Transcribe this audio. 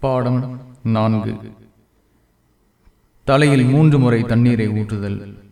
பாடம் நான்கு. தலையில் மூன்று முறை தண்ணீரை ஊற்றுதல்.